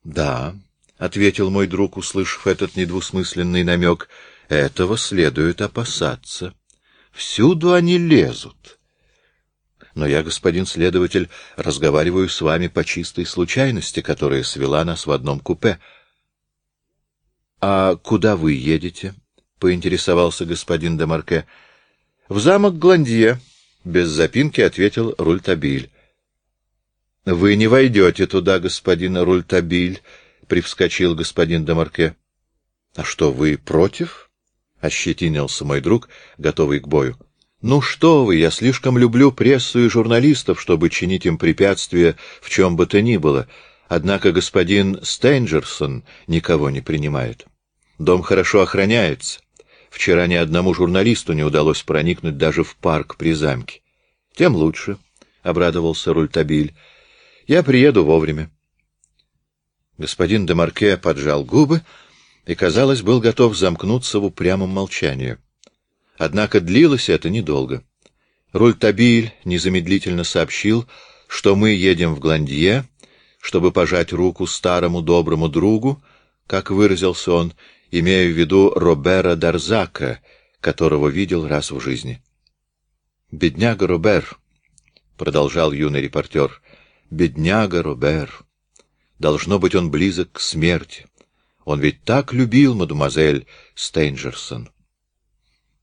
— Да, — ответил мой друг, услышав этот недвусмысленный намек, — этого следует опасаться. Всюду они лезут. Но я, господин следователь, разговариваю с вами по чистой случайности, которая свела нас в одном купе. — А куда вы едете? — поинтересовался господин Демарке. — В замок Гландье, — без запинки ответил Рультабиль. — Вы не войдете туда, господин Рультабиль, — привскочил господин Демарке. — А что, вы против? — ощетинился мой друг, готовый к бою. — Ну что вы, я слишком люблю прессу и журналистов, чтобы чинить им препятствия в чем бы то ни было. Однако господин Стейнджерсон никого не принимает. Дом хорошо охраняется. Вчера ни одному журналисту не удалось проникнуть даже в парк при замке. — Тем лучше, — обрадовался Рультабиль. — Я приеду вовремя. Господин Демарке поджал губы и, казалось, был готов замкнуться в упрямом молчании. Однако длилось это недолго. Рультабиль незамедлительно сообщил, что мы едем в Гландье, чтобы пожать руку старому доброму другу, как выразился он, имея в виду Робера Дарзака, которого видел раз в жизни. «Бедняга Робер», — продолжал юный репортер, — «бедняга Робер. Должно быть, он близок к смерти. Он ведь так любил мадемуазель Стейнджерсон».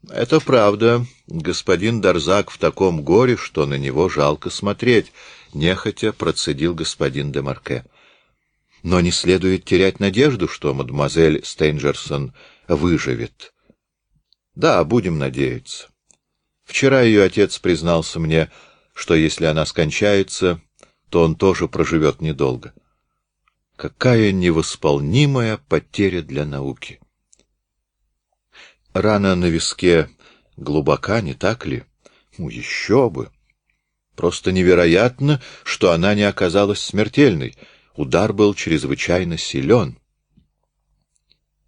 «Это правда. Господин Дарзак в таком горе, что на него жалко смотреть», — нехотя процедил господин Демарке. Но не следует терять надежду, что мадемуазель Стейнджерсон выживет. Да, будем надеяться. Вчера ее отец признался мне, что если она скончается, то он тоже проживет недолго. Какая невосполнимая потеря для науки! Рана на виске глубока, не так ли? Ну, еще бы! Просто невероятно, что она не оказалась смертельной — Удар был чрезвычайно силен.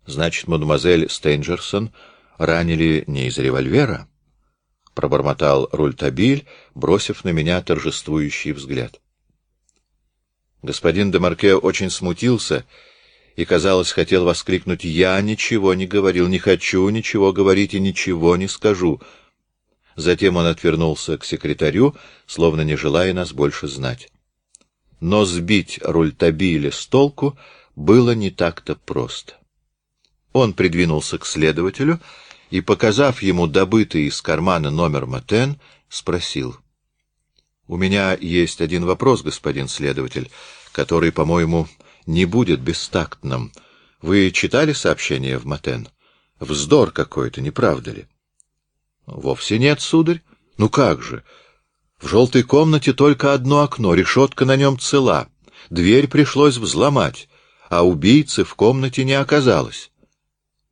Значит, мадемуазель Стейнджерсон ранили не из револьвера? Пробормотал Рультабиль, бросив на меня торжествующий взгляд. Господин Демарке очень смутился и, казалось, хотел воскликнуть «Я ничего не говорил, не хочу ничего говорить и ничего не скажу». Затем он отвернулся к секретарю, словно не желая нас больше знать но сбить Рультабиля с толку было не так-то просто. Он придвинулся к следователю и, показав ему добытый из кармана номер Матен, спросил. — У меня есть один вопрос, господин следователь, который, по-моему, не будет бестактным. Вы читали сообщение в Матен? Вздор какой-то, не правда ли? — Вовсе нет, сударь. Ну как же? В желтой комнате только одно окно, решетка на нем цела. Дверь пришлось взломать, а убийцы в комнате не оказалось.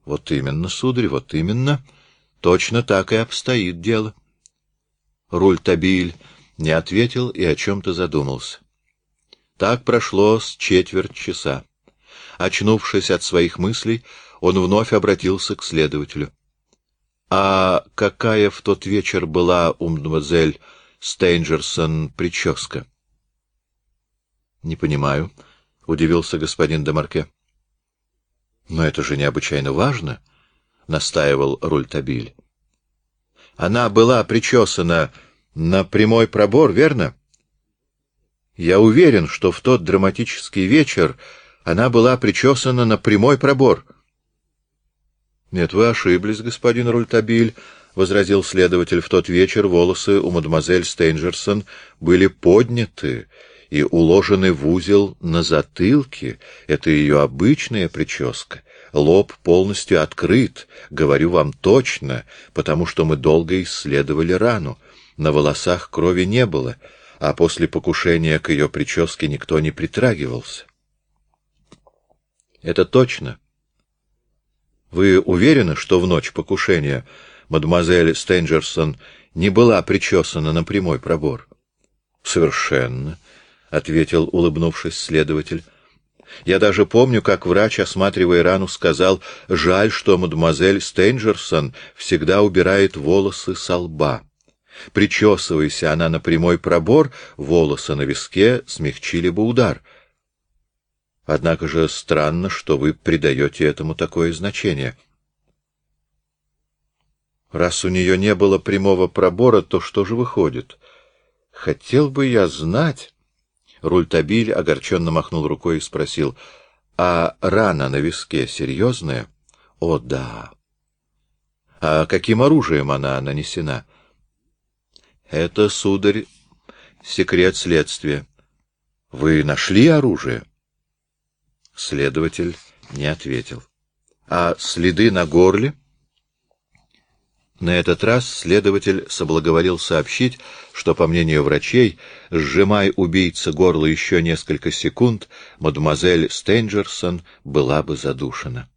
Вот именно, сударь, вот именно. Точно так и обстоит дело. Руль-табиль не ответил и о чем-то задумался. Так прошло с четверть часа. Очнувшись от своих мыслей, он вновь обратился к следователю. — А какая в тот вечер была у мадемуазель Стейнджерсон прическа. — Не понимаю, — удивился господин Демарке. — Но это же необычайно важно, — настаивал Рультабиль. — Она была причесана на прямой пробор, верно? Я уверен, что в тот драматический вечер она была причесана на прямой пробор. — Нет, вы ошиблись, господин Рультабиль, возразил следователь, — в тот вечер волосы у мадемуазель Стейнджерсон были подняты и уложены в узел на затылке. Это ее обычная прическа. Лоб полностью открыт, говорю вам точно, потому что мы долго исследовали рану. На волосах крови не было, а после покушения к ее прическе никто не притрагивался. Это точно. Вы уверены, что в ночь покушения мадемуазель Стенджерсон не была причесана на прямой пробор? — Совершенно, — ответил, улыбнувшись следователь. Я даже помню, как врач, осматривая рану, сказал, жаль, что мадемуазель Стенджерсон всегда убирает волосы со лба. Причесываясь она на прямой пробор, волосы на виске смягчили бы удар. Однако же странно, что вы придаете этому такое значение. Раз у нее не было прямого пробора, то что же выходит? Хотел бы я знать... Рультабиль огорченно махнул рукой и спросил, «А рана на виске серьезная?» «О, да». «А каким оружием она нанесена?» «Это, сударь, секрет следствия. Вы нашли оружие?» Следователь не ответил. «А следы на горле?» На этот раз следователь соблаговолил сообщить, что, по мнению врачей, сжимая убийца горло еще несколько секунд, мадемуазель Стейнджерсон была бы задушена.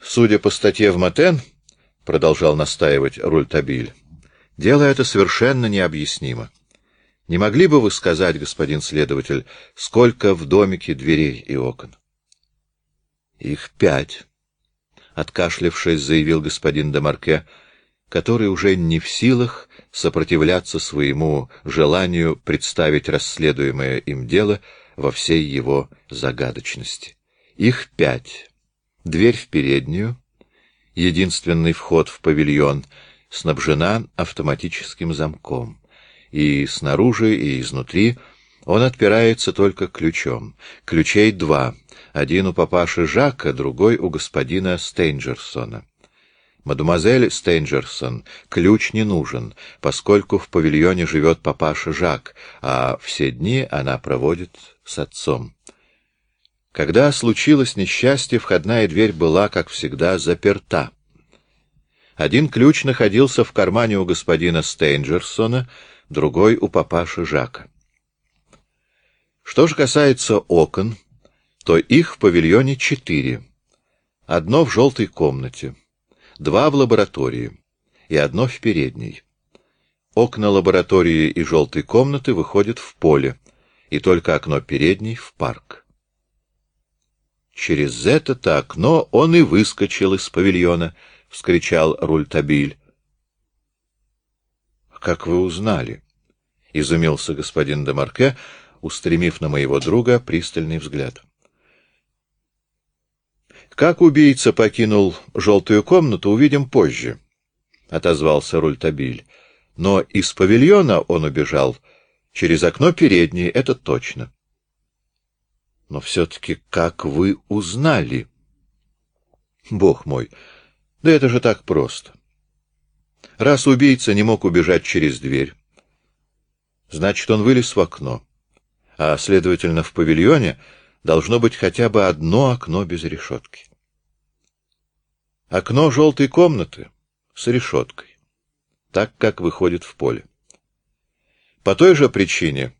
«Судя по статье в Матен, — продолжал настаивать Рультабиль, — дело это совершенно необъяснимо. Не могли бы вы сказать, господин следователь, сколько в домике дверей и окон? — Их пять откашлявшись, заявил господин Демарке, который уже не в силах сопротивляться своему желанию представить расследуемое им дело во всей его загадочности. Их пять. Дверь в переднюю, единственный вход в павильон, снабжена автоматическим замком, и снаружи, и изнутри он отпирается только ключом. Ключей два, один у папаши Жака, другой у господина Стейнджерсона. Мадемуазель Стейнджерсон ключ не нужен, поскольку в павильоне живет папаша Жак, а все дни она проводит с отцом. Когда случилось несчастье, входная дверь была, как всегда, заперта. Один ключ находился в кармане у господина Стейнджерсона, другой — у папаши Жака. Что же касается окон, то их в павильоне четыре. Одно в желтой комнате, два в лаборатории и одно в передней. Окна лаборатории и желтой комнаты выходят в поле, и только окно передней — в парк. Через это-то окно он и выскочил из павильона, — вскричал Рультабиль. — Как вы узнали? — изумился господин Демарке, устремив на моего друга пристальный взгляд. — как убийца покинул желтую комнату, увидим позже, — отозвался Рультабиль. Но из павильона он убежал через окно переднее, это точно. Но все-таки как вы узнали? Бог мой, да это же так просто. Раз убийца не мог убежать через дверь, значит, он вылез в окно, а, следовательно, в павильоне должно быть хотя бы одно окно без решетки. Окно желтой комнаты с решеткой, так как выходит в поле. По той же причине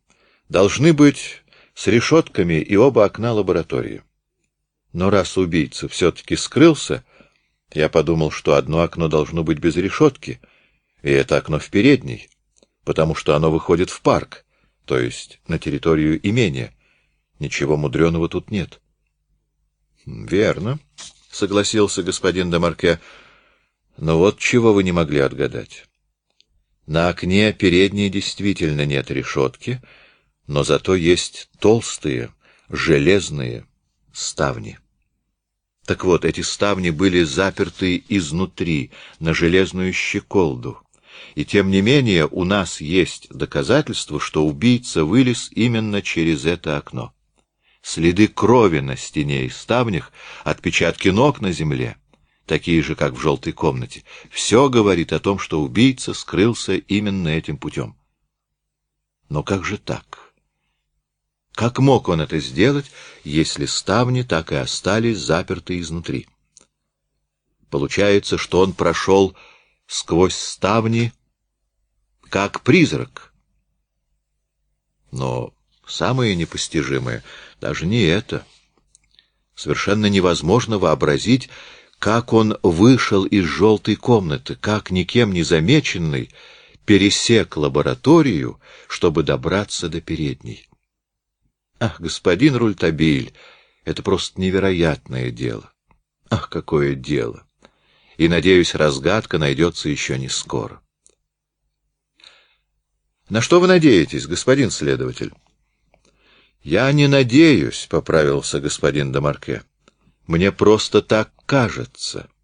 должны быть с решетками и оба окна лаборатории. Но раз убийца все-таки скрылся, я подумал, что одно окно должно быть без решетки, и это окно в передней, потому что оно выходит в парк, то есть на территорию имения. Ничего мудреного тут нет. — Верно, — согласился господин Демарке. — Но вот чего вы не могли отгадать. На окне передней действительно нет решетки, но зато есть толстые, железные ставни. Так вот, эти ставни были заперты изнутри, на железную щеколду. И тем не менее у нас есть доказательство, что убийца вылез именно через это окно следы крови на стене и ставнях, отпечатки ног на земле, такие же, как в желтой комнате. Все говорит о том, что убийца скрылся именно этим путем. Но как же так? Как мог он это сделать, если ставни так и остались заперты изнутри? Получается, что он прошел сквозь ставни как призрак. Но самое непостижимое — даже не это. Совершенно невозможно вообразить, как он вышел из желтой комнаты, как никем не замеченный пересек лабораторию, чтобы добраться до передней. Ах, господин Рультабиль, это просто невероятное дело. Ах, какое дело! И, надеюсь, разгадка найдется еще не скоро. На что вы надеетесь, господин следователь? — Я не надеюсь, — поправился господин Демарке. — Мне просто так кажется. —